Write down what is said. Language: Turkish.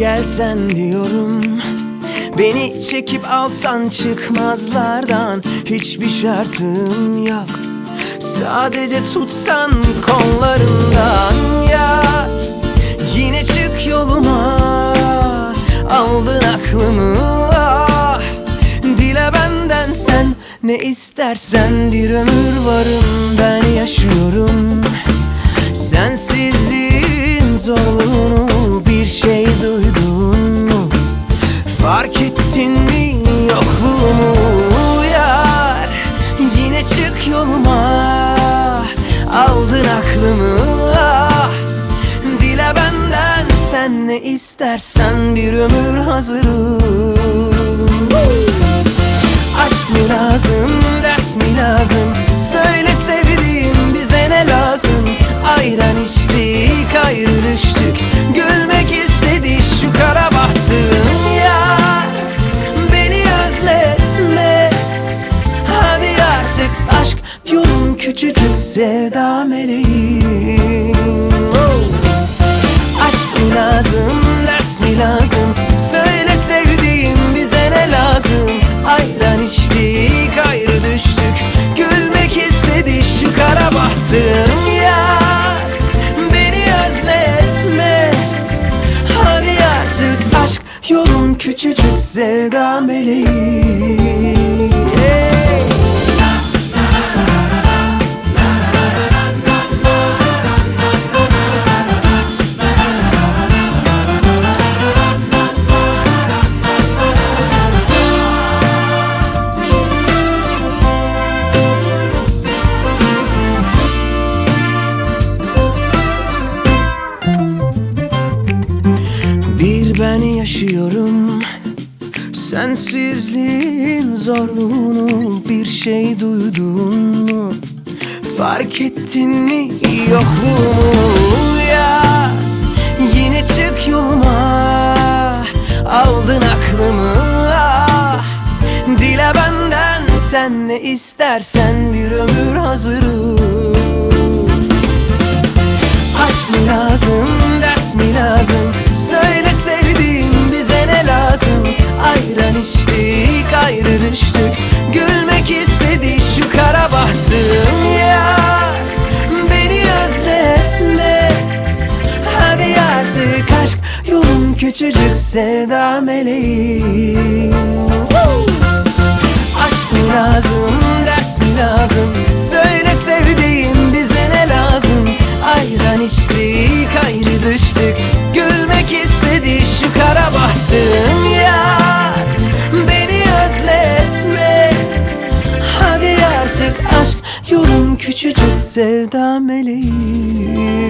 gelsen diyorum. Beni çekip alsan çıkmazlardan Hiçbir şartım yok. Sadece tutsan kollarından ya. Yine çık yoluma Aldın aklımı. Ah Dile benden sen ne istersen Bir ömür varım ben yaşıyorum. Sensizliğin zorluğunu istersen bir ömür hazırım. Aşk mı lazım, ders mi lazım? Söyle sevdiğim bize ne lazım? Ayran içtik, ayrı düştük. Gülmek istedi şu kara bahtım. Ya Beni özletme. Hadi artık aşk yolun küçücük sevda meleğim küçücük sevda meleğim ben yaşıyorum. Sensizliğin zorluğunu bir şey duydun mu? Fark ettin mi yokluğumu? Ya Yine çık yoluma. Aldın aklımı ah. Dile benden sen ne istersen bir ömür hazırım küçücük sevda meleğim Aşk mı lazım, ders mi lazım? Söyle sevdiğim bize ne lazım? Ayran içtik, ayrı düştük. Gülmek istedi şu kara bahtım ya. Beni özletme. Hadi artık aşk yolun küçücük sevda meleğim